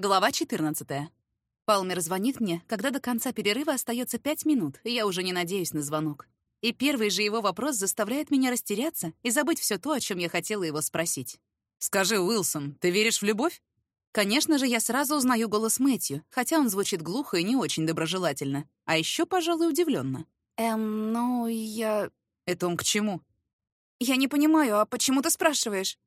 Глава 14. Палмер звонит мне, когда до конца перерыва остается пять минут, и я уже не надеюсь на звонок. И первый же его вопрос заставляет меня растеряться и забыть все то, о чем я хотела его спросить. «Скажи, Уилсон, ты веришь в любовь?» Конечно же, я сразу узнаю голос Мэтью, хотя он звучит глухо и не очень доброжелательно. А еще, пожалуй, удивленно. Эм, ну, я... Это он к чему? Я не понимаю, а почему ты спрашиваешь?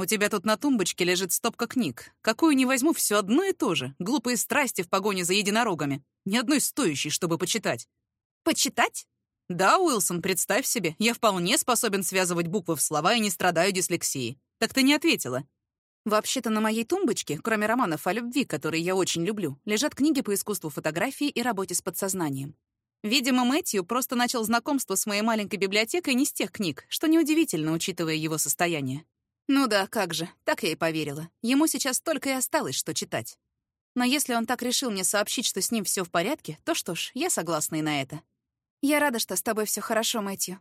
У тебя тут на тумбочке лежит стопка книг. Какую не возьму, все одно и то же. Глупые страсти в погоне за единорогами. Ни одной стоящей, чтобы почитать. Почитать? Да, Уилсон, представь себе, я вполне способен связывать буквы в слова и не страдаю дислексией. Так ты не ответила. Вообще-то на моей тумбочке, кроме романов о любви, которые я очень люблю, лежат книги по искусству фотографии и работе с подсознанием. Видимо, Мэтью просто начал знакомство с моей маленькой библиотекой не с тех книг, что неудивительно, учитывая его состояние. Ну да, как же, так я и поверила. Ему сейчас только и осталось, что читать. Но если он так решил мне сообщить, что с ним все в порядке, то что ж, я согласна и на это. Я рада, что с тобой все хорошо, Мэтью.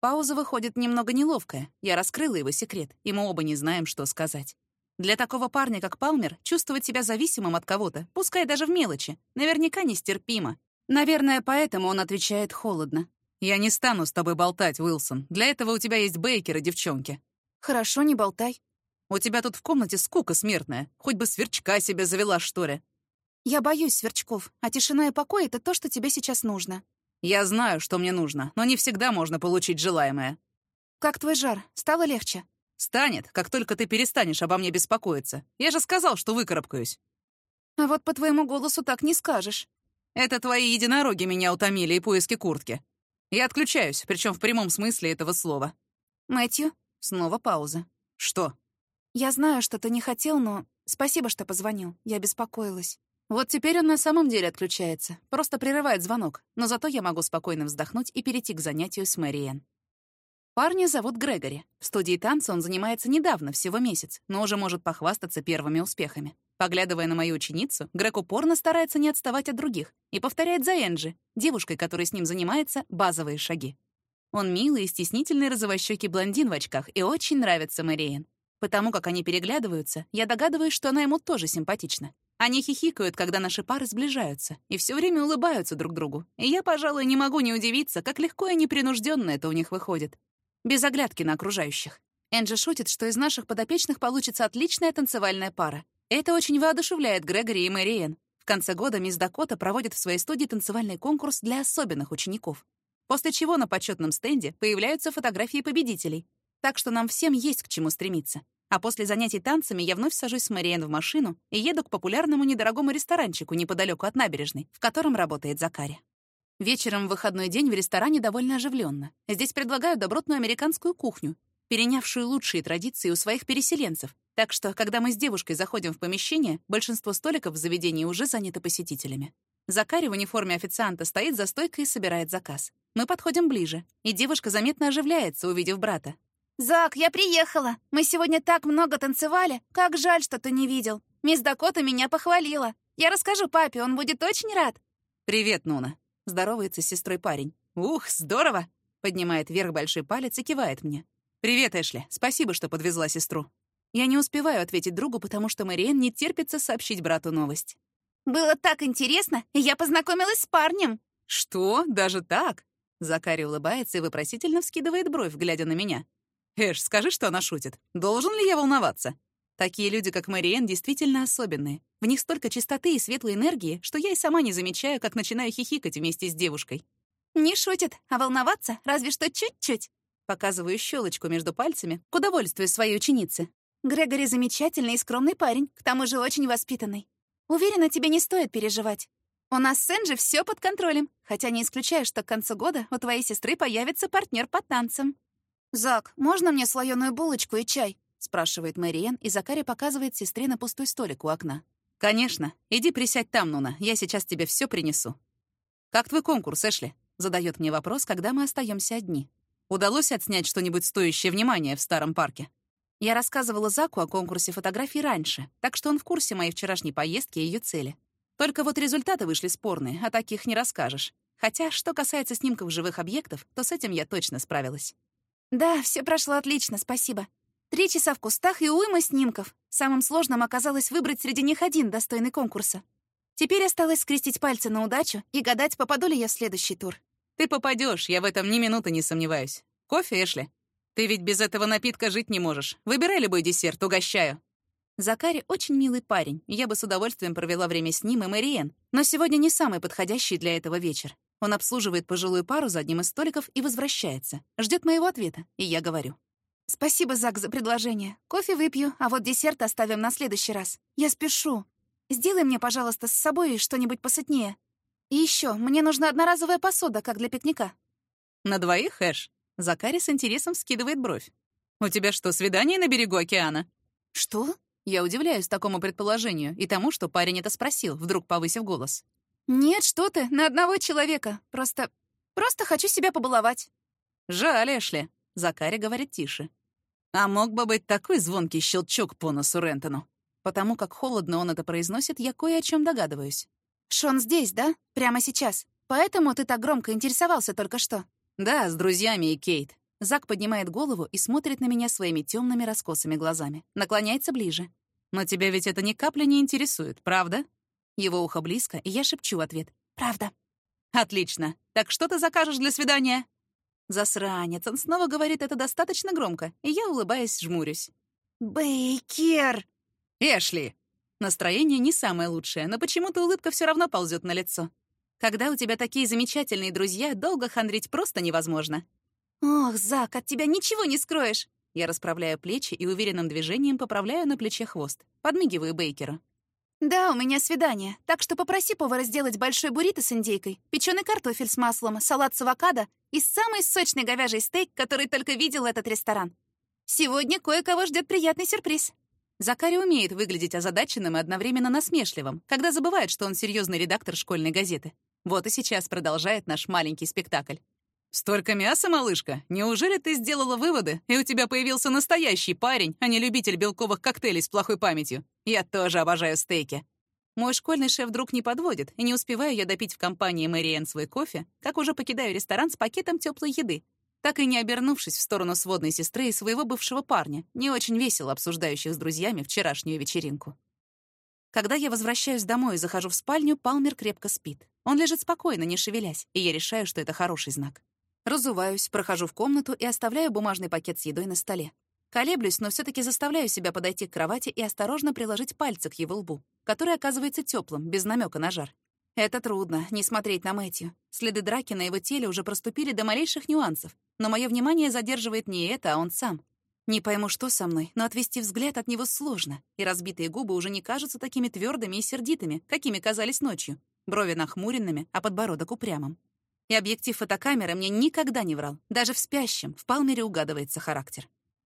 Пауза выходит немного неловкая. Я раскрыла его секрет, и мы оба не знаем, что сказать. Для такого парня, как Палмер, чувствовать себя зависимым от кого-то, пускай даже в мелочи, наверняка нестерпимо. Наверное, поэтому он отвечает холодно. «Я не стану с тобой болтать, Уилсон. Для этого у тебя есть Бейкер и девчонки. Хорошо, не болтай. У тебя тут в комнате скука смертная. Хоть бы сверчка себе завела, что ли. Я боюсь сверчков, а тишина и покой — это то, что тебе сейчас нужно. Я знаю, что мне нужно, но не всегда можно получить желаемое. Как твой жар? Стало легче? Станет, как только ты перестанешь обо мне беспокоиться. Я же сказал, что выкарабкаюсь. А вот по твоему голосу так не скажешь. Это твои единороги меня утомили и поиски куртки. Я отключаюсь, причем в прямом смысле этого слова. Мэтью, Снова пауза. «Что?» «Я знаю, что ты не хотел, но спасибо, что позвонил. Я беспокоилась». Вот теперь он на самом деле отключается. Просто прерывает звонок. Но зато я могу спокойно вздохнуть и перейти к занятию с Мэриэн. Парня зовут Грегори. В студии танца он занимается недавно, всего месяц, но уже может похвастаться первыми успехами. Поглядывая на мою ученицу, Грег упорно старается не отставать от других и повторяет за Энджи, девушкой, которая с ним занимается, базовые шаги. Он милый и стеснительный розовощёкий блондин в очках и очень нравится Мэриэн. Потому как они переглядываются, я догадываюсь, что она ему тоже симпатична. Они хихикают, когда наши пары сближаются, и все время улыбаются друг другу. И я, пожалуй, не могу не удивиться, как легко и непринужденно это у них выходит. Без оглядки на окружающих. Энджи шутит, что из наших подопечных получится отличная танцевальная пара. Это очень воодушевляет Грегори и Мэриэн. В конце года мисс Дакота проводит в своей студии танцевальный конкурс для особенных учеников. После чего на почетном стенде появляются фотографии победителей. Так что нам всем есть к чему стремиться. А после занятий танцами я вновь сажусь с Мариен в машину и еду к популярному недорогому ресторанчику неподалеку от набережной, в котором работает Закари. Вечером в выходной день в ресторане довольно оживленно. Здесь предлагают добротную американскую кухню, перенявшую лучшие традиции у своих переселенцев. Так что, когда мы с девушкой заходим в помещение, большинство столиков в заведении уже заняты посетителями. Закари в униформе официанта стоит за стойкой и собирает заказ. Мы подходим ближе, и девушка заметно оживляется, увидев брата. «Зак, я приехала! Мы сегодня так много танцевали! Как жаль, что ты не видел! Мисс Дакота меня похвалила! Я расскажу папе, он будет очень рад!» «Привет, Нуна!» — здоровается с сестрой парень. «Ух, здорово!» — поднимает вверх большой палец и кивает мне. «Привет, Эшли. Спасибо, что подвезла сестру». Я не успеваю ответить другу, потому что Мэриэн не терпится сообщить брату новость. «Было так интересно, я познакомилась с парнем». «Что? Даже так?» Закари улыбается и вопросительно вскидывает бровь, глядя на меня. «Эш, скажи, что она шутит. Должен ли я волноваться?» Такие люди, как Мэриэн, действительно особенные. В них столько чистоты и светлой энергии, что я и сама не замечаю, как начинаю хихикать вместе с девушкой. «Не шутит, а волноваться разве что чуть-чуть». Показываю щелочку между пальцами к удовольствию своей ученицы. «Грегори замечательный и скромный парень, к тому же очень воспитанный. Уверена, тебе не стоит переживать. У нас с Энджи все под контролем, хотя не исключаю, что к концу года у твоей сестры появится партнер по танцам. «Зак, можно мне слоеную булочку и чай?» — спрашивает Мэриэн, и Закари показывает сестре на пустой столик у окна. «Конечно. Иди присядь там, Нуна. Я сейчас тебе все принесу». «Как твой конкурс, Эшли?» — задает мне вопрос, когда мы остаемся одни. «Удалось отснять что-нибудь стоящее внимания в старом парке?» Я рассказывала Заку о конкурсе фотографий раньше, так что он в курсе моей вчерашней поездки и ее цели. Только вот результаты вышли спорные, а таких не расскажешь. Хотя, что касается снимков живых объектов, то с этим я точно справилась. «Да, все прошло отлично, спасибо. Три часа в кустах и уйма снимков. Самым сложным оказалось выбрать среди них один достойный конкурса. Теперь осталось скрестить пальцы на удачу и гадать, попаду ли я в следующий тур. Ты попадешь, я в этом ни минуты не сомневаюсь. Кофе, Эшли? Ты ведь без этого напитка жить не можешь. Выбирай любой десерт, угощаю. Закари очень милый парень, я бы с удовольствием провела время с ним и Мэриэн, но сегодня не самый подходящий для этого вечер. Он обслуживает пожилую пару за одним из столиков и возвращается. Ждет моего ответа, и я говорю. «Спасибо, Зак, за предложение. Кофе выпью, а вот десерт оставим на следующий раз. Я спешу. Сделай мне, пожалуйста, с собой что-нибудь посытнее. И еще, мне нужна одноразовая посуда, как для пикника». «На двоих, Эш?» Закари с интересом скидывает бровь. «У тебя что, свидание на берегу океана?» «Что?» Я удивляюсь такому предположению и тому, что парень это спросил, вдруг повысив голос. «Нет, что ты, на одного человека. Просто... просто хочу себя побаловать». «Жаль, Эшли», — Закари говорит тише. «А мог бы быть такой звонкий щелчок по носу Рентону». Потому как холодно он это произносит, я кое о чем догадываюсь. «Шон здесь, да? Прямо сейчас. Поэтому ты так громко интересовался только что?» «Да, с друзьями и Кейт. Зак поднимает голову и смотрит на меня своими темными раскосыми глазами. Наклоняется ближе. «Но тебя ведь это ни капли не интересует, правда?» Его ухо близко, и я шепчу ответ. «Правда». «Отлично. Так что ты закажешь для свидания?» Засранец. Он снова говорит это достаточно громко, и я, улыбаясь, жмурюсь. «Бейкер!» «Эшли!» Настроение не самое лучшее, но почему-то улыбка все равно ползет на лицо. Когда у тебя такие замечательные друзья, долго хандрить просто невозможно. «Ох, Зак, от тебя ничего не скроешь!» Я расправляю плечи и уверенным движением поправляю на плече хвост. Подмигиваю Бейкеру. «Да, у меня свидание, так что попроси повара сделать большой буррито с индейкой, печеный картофель с маслом, салат с авокадо и самый сочный говяжий стейк, который только видел этот ресторан. Сегодня кое-кого ждет приятный сюрприз». Закари умеет выглядеть озадаченным и одновременно насмешливым, когда забывает, что он серьезный редактор школьной газеты. Вот и сейчас продолжает наш маленький спектакль. «Столько мяса, малышка? Неужели ты сделала выводы, и у тебя появился настоящий парень, а не любитель белковых коктейлей с плохой памятью? Я тоже обожаю стейки». Мой школьный шеф-друг не подводит, и не успеваю я допить в компании Мэриэн свой кофе, как уже покидаю ресторан с пакетом теплой еды, так и не обернувшись в сторону сводной сестры и своего бывшего парня, не очень весело обсуждающих с друзьями вчерашнюю вечеринку. Когда я возвращаюсь домой и захожу в спальню, Палмер крепко спит. Он лежит спокойно, не шевелясь, и я решаю, что это хороший знак. Разуваюсь, прохожу в комнату и оставляю бумажный пакет с едой на столе. Колеблюсь, но все таки заставляю себя подойти к кровати и осторожно приложить пальцы к его лбу, который оказывается теплым, без намека на жар. Это трудно, не смотреть на Мэтью. Следы драки на его теле уже проступили до малейших нюансов, но мое внимание задерживает не это, а он сам. Не пойму, что со мной, но отвести взгляд от него сложно, и разбитые губы уже не кажутся такими твердыми и сердитыми, какими казались ночью. Брови нахмуренными, а подбородок упрямым. И объектив фотокамеры мне никогда не врал. Даже в спящем, в Палмере угадывается характер.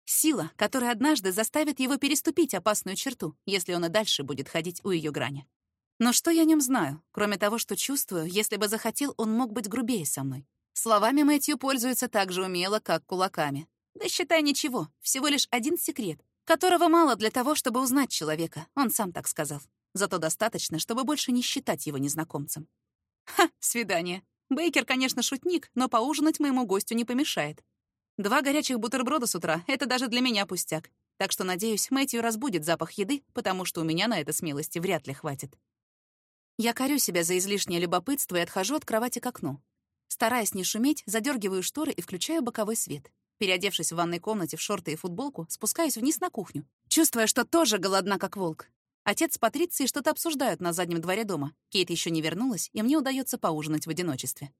Сила, которая однажды заставит его переступить опасную черту, если он и дальше будет ходить у ее грани. Но что я о нем знаю, кроме того, что чувствую, если бы захотел, он мог быть грубее со мной. Словами Мэтью пользуется так же умело, как кулаками. Да считай ничего, всего лишь один секрет, которого мало для того, чтобы узнать человека, он сам так сказал. Зато достаточно, чтобы больше не считать его незнакомцем. Ха, свидание. Бейкер, конечно, шутник, но поужинать моему гостю не помешает. Два горячих бутерброда с утра — это даже для меня пустяк. Так что, надеюсь, Мэтью разбудит запах еды, потому что у меня на это смелости вряд ли хватит. Я корю себя за излишнее любопытство и отхожу от кровати к окну. Стараясь не шуметь, задергиваю шторы и включаю боковой свет. Переодевшись в ванной комнате в шорты и футболку, спускаюсь вниз на кухню, чувствуя, что тоже голодна, как волк. Отец с Патрицией что-то обсуждают на заднем дворе дома. Кейт еще не вернулась, и мне удается поужинать в одиночестве.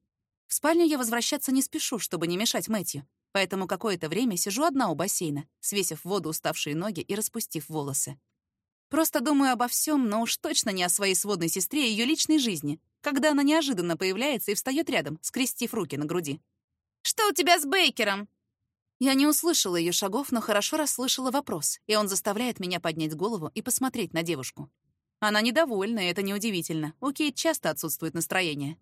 В спальню я возвращаться не спешу, чтобы не мешать Мэтью, поэтому какое-то время сижу одна у бассейна, свесив в воду уставшие ноги и распустив волосы. Просто думаю обо всем, но уж точно не о своей сводной сестре и ее личной жизни, когда она неожиданно появляется и встает рядом, скрестив руки на груди. «Что у тебя с Бейкером?» Я не услышала ее шагов, но хорошо расслышала вопрос, и он заставляет меня поднять голову и посмотреть на девушку. Она недовольна, и это неудивительно. У Кейт часто отсутствует настроение.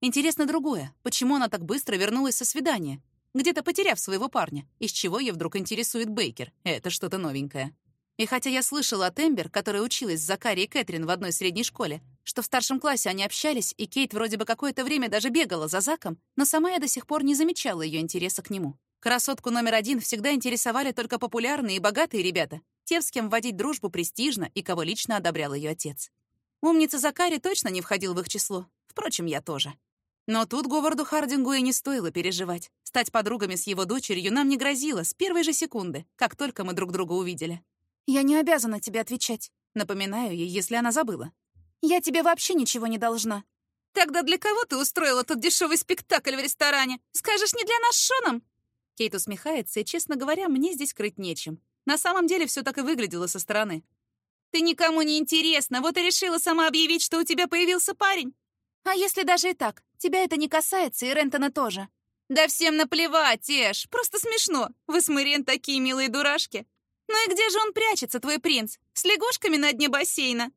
Интересно другое. Почему она так быстро вернулась со свидания? Где-то потеряв своего парня. Из чего ее вдруг интересует Бейкер? Это что-то новенькое. И хотя я слышала от Эмбер, которая училась с Закари и Кэтрин в одной средней школе, что в старшем классе они общались, и Кейт вроде бы какое-то время даже бегала за Заком, но сама я до сих пор не замечала ее интереса к нему. Красотку номер один всегда интересовали только популярные и богатые ребята, те, с кем вводить дружбу престижно и кого лично одобрял ее отец. Умница Закари точно не входил в их число. Впрочем, я тоже. Но тут Говарду Хардингу и не стоило переживать. Стать подругами с его дочерью нам не грозило с первой же секунды, как только мы друг друга увидели. «Я не обязана тебе отвечать», — напоминаю ей, если она забыла. «Я тебе вообще ничего не должна». «Тогда для кого ты устроила тот дешевый спектакль в ресторане? Скажешь, не для нас Шоном?» Кейт усмехается, и, честно говоря, мне здесь крыть нечем. На самом деле все так и выглядело со стороны. «Ты никому не интересна, вот и решила сама объявить, что у тебя появился парень». «А если даже и так? Тебя это не касается, и Рентона тоже». «Да всем наплевать, Эш, просто смешно. Вы с Мэриэн такие милые дурашки. Ну и где же он прячется, твой принц? С лягушками на дне бассейна?»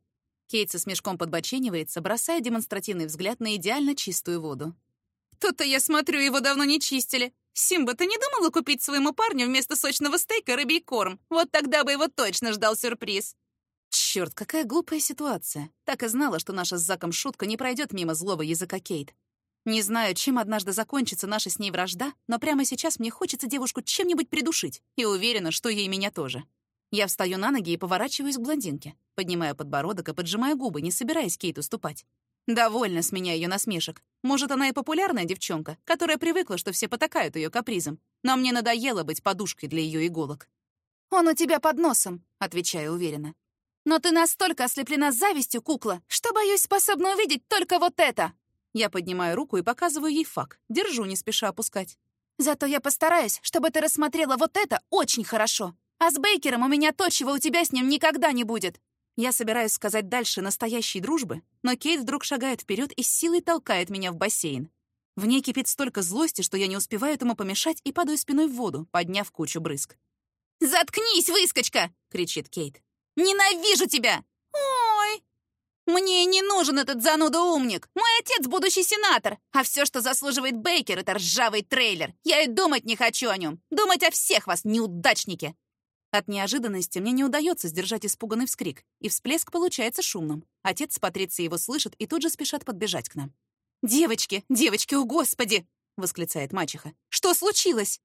Кейт со смешком подбоченивается, бросая демонстративный взгляд на идеально чистую воду. «То-то, я смотрю, его давно не чистили. Симба, ты не думала купить своему парню вместо сочного стейка рыбий корм? Вот тогда бы его точно ждал сюрприз. Черт, какая глупая ситуация. Так и знала, что наша с Заком шутка не пройдет мимо злого языка Кейт. Не знаю, чем однажды закончится наша с ней вражда, но прямо сейчас мне хочется девушку чем-нибудь придушить, и уверена, что ей меня тоже. Я встаю на ноги и поворачиваюсь к блондинке, поднимая подбородок и поджимая губы, не собираясь Кейт уступать. Довольно с меня ее насмешек. Может, она и популярная девчонка, которая привыкла, что все потакают ее капризом. Но мне надоело быть подушкой для ее иголок. «Он у тебя под носом», — отвечаю уверенно. «Но ты настолько ослеплена завистью, кукла, что, боюсь, способна увидеть только вот это!» Я поднимаю руку и показываю ей факт. Держу, не спеша опускать. «Зато я постараюсь, чтобы ты рассмотрела вот это очень хорошо. А с Бейкером у меня то, чего у тебя с ним никогда не будет. Я собираюсь сказать дальше настоящей дружбы, но Кейт вдруг шагает вперед и с силой толкает меня в бассейн. В ней кипит столько злости, что я не успеваю этому помешать и падаю спиной в воду, подняв кучу брызг. «Заткнись, выскочка!» — кричит Кейт. «Ненавижу тебя!» «Ой!» «Мне не нужен этот зануда-умник! Мой отец — будущий сенатор! А все, что заслуживает Бейкер, — это ржавый трейлер! Я и думать не хочу о нем! Думать о всех вас, неудачники!» От неожиданности мне не удается сдержать испуганный вскрик, и всплеск получается шумным. Отец с Патрицией его слышит и тут же спешат подбежать к нам. «Девочки, девочки, о господи!» — восклицает мачеха. «Что случилось?»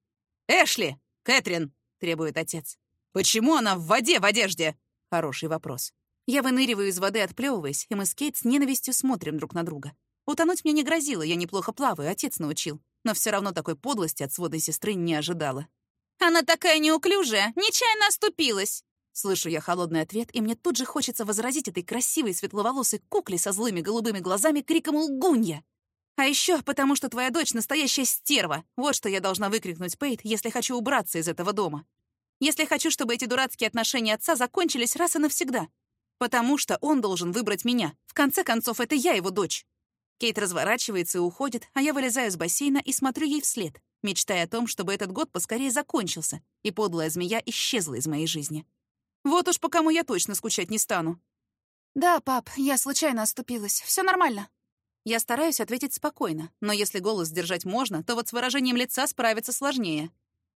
«Эшли! Кэтрин!» — требует отец. «Почему она в воде в одежде?» Хороший вопрос. Я выныриваю из воды, отплевываясь, и мы с Кейт с ненавистью смотрим друг на друга. Утонуть мне не грозило, я неплохо плаваю, отец научил. Но все равно такой подлости от свода сестры не ожидала. Она такая неуклюжая, нечаянно оступилась!» Слышу я холодный ответ, и мне тут же хочется возразить этой красивой светловолосой кукле со злыми голубыми глазами криком «Лгунья!» А еще потому, что твоя дочь настоящая стерва. Вот что я должна выкрикнуть Пейт, если хочу убраться из этого дома. Если хочу, чтобы эти дурацкие отношения отца закончились раз и навсегда. Потому что он должен выбрать меня. В конце концов, это я его дочь. Кейт разворачивается и уходит, а я вылезаю из бассейна и смотрю ей вслед мечтая о том, чтобы этот год поскорее закончился, и подлая змея исчезла из моей жизни. Вот уж по кому я точно скучать не стану. «Да, пап, я случайно оступилась. Все нормально». Я стараюсь ответить спокойно, но если голос сдержать можно, то вот с выражением лица справиться сложнее.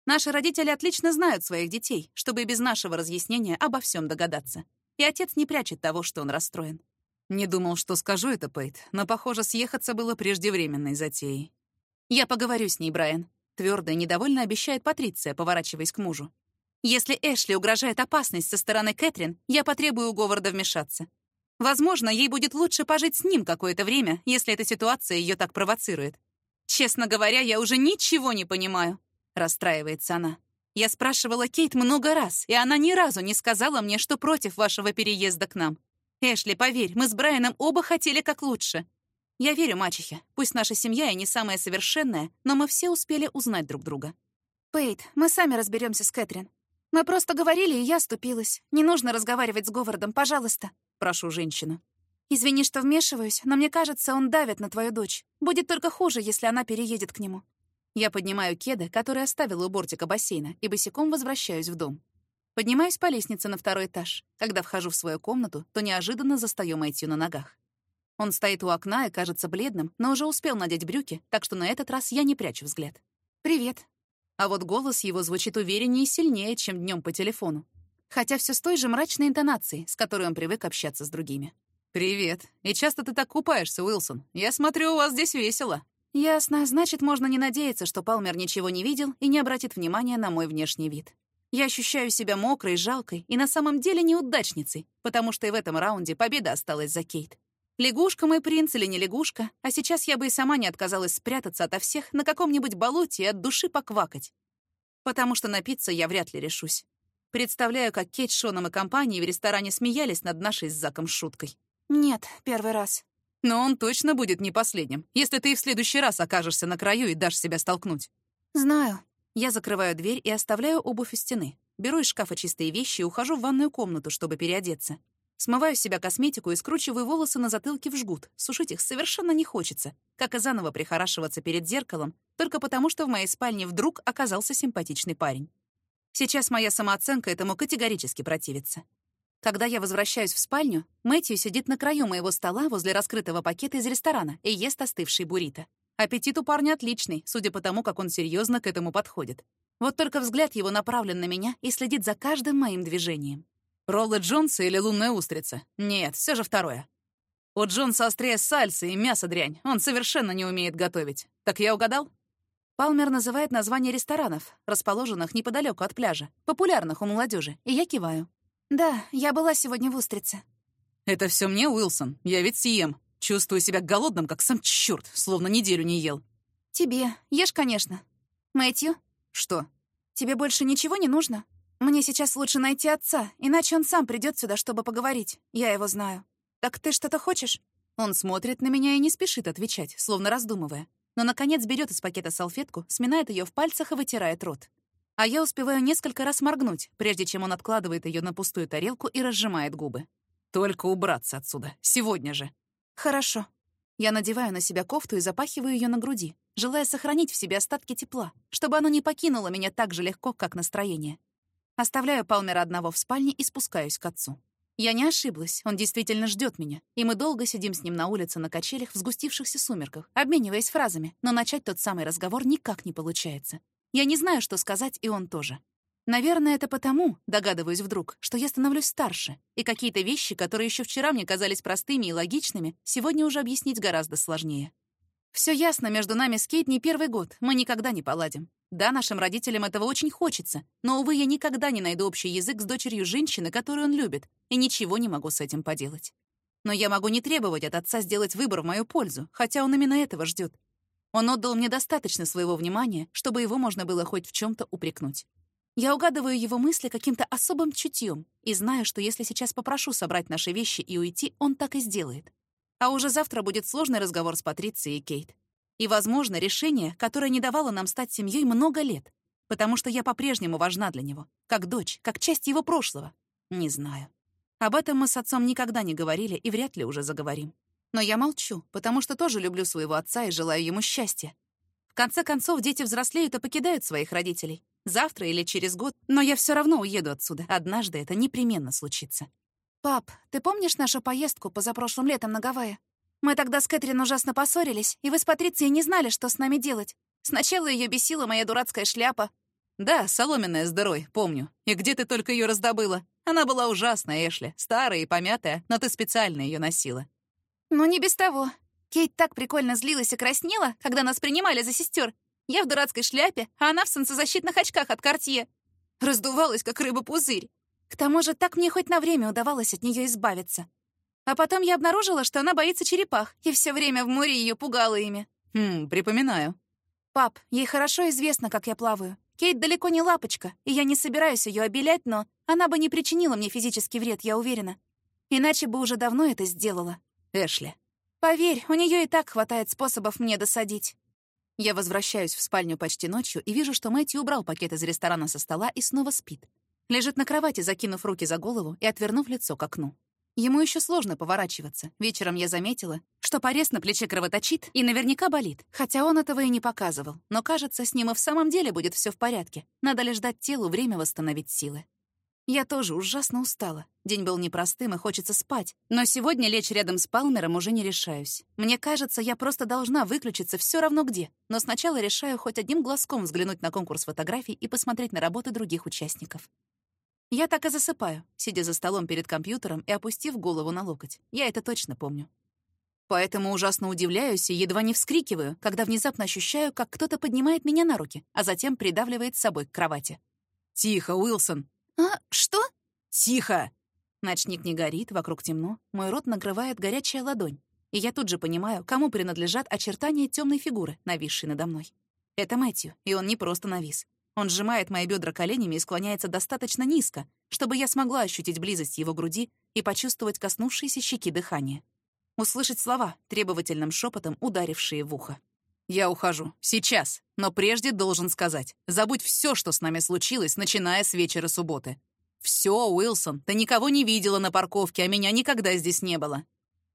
Наши родители отлично знают своих детей, чтобы без нашего разъяснения обо всем догадаться. И отец не прячет того, что он расстроен. Не думал, что скажу это, Пейт, но, похоже, съехаться было преждевременной затеей. «Я поговорю с ней, Брайан», — твердо и недовольно обещает Патриция, поворачиваясь к мужу. «Если Эшли угрожает опасность со стороны Кэтрин, я потребую у Говарда вмешаться. Возможно, ей будет лучше пожить с ним какое-то время, если эта ситуация ее так провоцирует. Честно говоря, я уже ничего не понимаю», — расстраивается она. «Я спрашивала Кейт много раз, и она ни разу не сказала мне, что против вашего переезда к нам. Эшли, поверь, мы с Брайаном оба хотели как лучше. Я верю мачехе. Пусть наша семья и не самая совершенная, но мы все успели узнать друг друга. Пейт, мы сами разберемся с Кэтрин. Мы просто говорили, и я ступилась. Не нужно разговаривать с Говардом, пожалуйста. Прошу женщину. Извини, что вмешиваюсь, но мне кажется, он давит на твою дочь. Будет только хуже, если она переедет к нему. Я поднимаю кеды, которые оставила у бортика бассейна, и босиком возвращаюсь в дом. Поднимаюсь по лестнице на второй этаж. Когда вхожу в свою комнату, то неожиданно застаю Мэтью на ногах. Он стоит у окна и кажется бледным, но уже успел надеть брюки, так что на этот раз я не прячу взгляд. «Привет». А вот голос его звучит увереннее и сильнее, чем днем по телефону. Хотя все с той же мрачной интонацией, с которой он привык общаться с другими. «Привет. И часто ты так купаешься, Уилсон? Я смотрю, у вас здесь весело». Ясно, значит, можно не надеяться, что Палмер ничего не видел и не обратит внимания на мой внешний вид. Я ощущаю себя мокрой, жалкой и на самом деле неудачницей, потому что и в этом раунде победа осталась за Кейт. Лягушка мой принц или не лягушка, а сейчас я бы и сама не отказалась спрятаться ото всех на каком-нибудь болоте и от души поквакать. Потому что напиться я вряд ли решусь. Представляю, как Кейт Шоном и компанией в ресторане смеялись над нашей с Заком шуткой. Нет, первый раз. Но он точно будет не последним, если ты и в следующий раз окажешься на краю и дашь себя столкнуть. Знаю. Я закрываю дверь и оставляю обувь у стены. Беру из шкафа чистые вещи и ухожу в ванную комнату, чтобы переодеться. Смываю с себя косметику и скручиваю волосы на затылке в жгут. Сушить их совершенно не хочется, как и заново прихорашиваться перед зеркалом, только потому что в моей спальне вдруг оказался симпатичный парень. Сейчас моя самооценка этому категорически противится. Когда я возвращаюсь в спальню, Мэтью сидит на краю моего стола возле раскрытого пакета из ресторана и ест остывший буррито. Аппетит у парня отличный, судя по тому, как он серьезно к этому подходит. Вот только взгляд его направлен на меня и следит за каждым моим движением. Роллы Джонса или лунная устрица? Нет, все же второе. У Джонса острее сальса и мясо дрянь. Он совершенно не умеет готовить. Так я угадал? Палмер называет название ресторанов, расположенных неподалеку от пляжа, популярных у молодежи, и я киваю. Да, я была сегодня в Устрице. Это все мне, Уилсон. Я ведь съем. Чувствую себя голодным, как сам черт, словно неделю не ел. Тебе. Ешь, конечно. Мэтью? Что? Тебе больше ничего не нужно? Мне сейчас лучше найти отца, иначе он сам придет сюда, чтобы поговорить. Я его знаю. Так ты что-то хочешь? Он смотрит на меня и не спешит отвечать, словно раздумывая. Но, наконец, берет из пакета салфетку, сминает ее в пальцах и вытирает рот. А я успеваю несколько раз моргнуть, прежде чем он откладывает ее на пустую тарелку и разжимает губы. Только убраться отсюда. Сегодня же. Хорошо. Я надеваю на себя кофту и запахиваю ее на груди, желая сохранить в себе остатки тепла, чтобы оно не покинуло меня так же легко, как настроение. Оставляю Палмера одного в спальне и спускаюсь к отцу. Я не ошиблась, он действительно ждет меня, и мы долго сидим с ним на улице на качелях в сгустившихся сумерках, обмениваясь фразами, но начать тот самый разговор никак не получается. Я не знаю, что сказать, и он тоже. Наверное, это потому, догадываюсь вдруг, что я становлюсь старше, и какие-то вещи, которые еще вчера мне казались простыми и логичными, сегодня уже объяснить гораздо сложнее. Все ясно, между нами с Кейт не первый год, мы никогда не поладим. Да, нашим родителям этого очень хочется, но, увы, я никогда не найду общий язык с дочерью женщины, которую он любит, и ничего не могу с этим поделать. Но я могу не требовать от отца сделать выбор в мою пользу, хотя он именно этого ждет. Он отдал мне достаточно своего внимания, чтобы его можно было хоть в чем то упрекнуть. Я угадываю его мысли каким-то особым чутьем и знаю, что если сейчас попрошу собрать наши вещи и уйти, он так и сделает. А уже завтра будет сложный разговор с Патрицией и Кейт. И, возможно, решение, которое не давало нам стать семьей много лет, потому что я по-прежнему важна для него, как дочь, как часть его прошлого. Не знаю. Об этом мы с отцом никогда не говорили и вряд ли уже заговорим. Но я молчу, потому что тоже люблю своего отца и желаю ему счастья. В конце концов, дети взрослеют и покидают своих родителей. Завтра или через год, но я все равно уеду отсюда. Однажды это непременно случится. «Пап, ты помнишь нашу поездку позапрошлым летом на Гавайи? Мы тогда с Кэтрин ужасно поссорились, и вы с Патрицией не знали, что с нами делать. Сначала ее бесила моя дурацкая шляпа. Да, соломенная с дырой, помню. И где ты только ее раздобыла? Она была ужасная, Эшли, старая и помятая, но ты специально ее носила. Ну, не без того. Кейт так прикольно злилась и краснела, когда нас принимали за сестер. Я в дурацкой шляпе, а она в солнцезащитных очках от Кортье. Раздувалась, как рыба-пузырь. К тому же так мне хоть на время удавалось от нее избавиться. А потом я обнаружила, что она боится черепах, и все время в море ее пугала ими. Хм, припоминаю. Пап, ей хорошо известно, как я плаваю. Кейт далеко не лапочка, и я не собираюсь ее обелять, но она бы не причинила мне физический вред, я уверена. Иначе бы уже давно это сделала. Эшли. Поверь, у нее и так хватает способов мне досадить. Я возвращаюсь в спальню почти ночью и вижу, что Мэтью убрал пакет из ресторана со стола и снова спит. Лежит на кровати, закинув руки за голову и отвернув лицо к окну. Ему еще сложно поворачиваться. Вечером я заметила, что порез на плече кровоточит и наверняка болит, хотя он этого и не показывал. Но, кажется, с ним и в самом деле будет все в порядке. Надо лишь дать телу время восстановить силы. Я тоже ужасно устала. День был непростым и хочется спать. Но сегодня лечь рядом с Палмером уже не решаюсь. Мне кажется, я просто должна выключиться все равно где. Но сначала решаю хоть одним глазком взглянуть на конкурс фотографий и посмотреть на работы других участников. Я так и засыпаю, сидя за столом перед компьютером и опустив голову на локоть. Я это точно помню. Поэтому ужасно удивляюсь и едва не вскрикиваю, когда внезапно ощущаю, как кто-то поднимает меня на руки, а затем придавливает с собой к кровати. «Тихо, Уилсон!» «А, что?» «Тихо!» Ночник не горит, вокруг темно, мой рот накрывает горячая ладонь, и я тут же понимаю, кому принадлежат очертания темной фигуры, нависшей надо мной. Это Мэтью, и он не просто навис. Он сжимает мои бедра коленями и склоняется достаточно низко, чтобы я смогла ощутить близость его груди и почувствовать коснувшиеся щеки дыхания. Услышать слова, требовательным шепотом ударившие в ухо. «Я ухожу. Сейчас. Но прежде должен сказать. Забудь все, что с нами случилось, начиная с вечера субботы. «Все, Уилсон, ты никого не видела на парковке, а меня никогда здесь не было.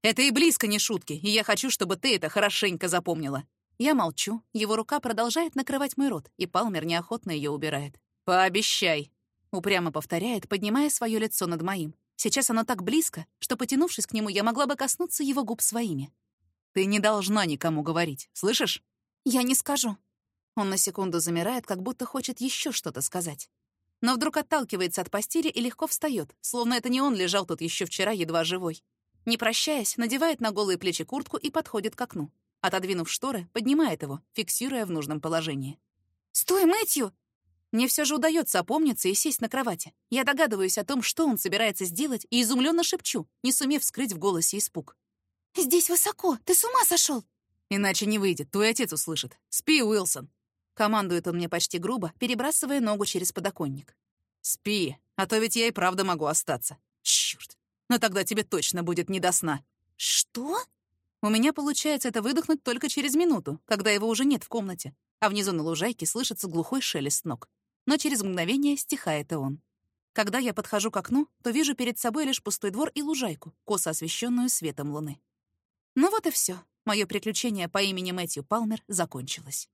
Это и близко не шутки, и я хочу, чтобы ты это хорошенько запомнила». Я молчу, его рука продолжает накрывать мой рот, и Палмер неохотно ее убирает. «Пообещай», — упрямо повторяет, поднимая свое лицо над моим. Сейчас оно так близко, что, потянувшись к нему, я могла бы коснуться его губ своими. «Ты не должна никому говорить, слышишь?» «Я не скажу». Он на секунду замирает, как будто хочет еще что-то сказать но вдруг отталкивается от постели и легко встает, словно это не он лежал тут еще вчера едва живой. Не прощаясь, надевает на голые плечи куртку и подходит к окну. Отодвинув шторы, поднимает его, фиксируя в нужном положении. «Стой, Мэтью!» Мне все же удается опомниться и сесть на кровати. Я догадываюсь о том, что он собирается сделать, и изумленно шепчу, не сумев скрыть в голосе испуг. «Здесь высоко! Ты с ума сошел? «Иначе не выйдет, твой отец услышит. Спи, Уилсон!» Командует он мне почти грубо, перебрасывая ногу через подоконник. «Спи, а то ведь я и правда могу остаться. Чёрт! Но тогда тебе точно будет не до сна». «Что?» У меня получается это выдохнуть только через минуту, когда его уже нет в комнате, а внизу на лужайке слышится глухой шелест ног. Но через мгновение стихает и он. Когда я подхожу к окну, то вижу перед собой лишь пустой двор и лужайку, косо освещенную светом луны. Ну вот и все. Мое приключение по имени Мэтью Палмер закончилось.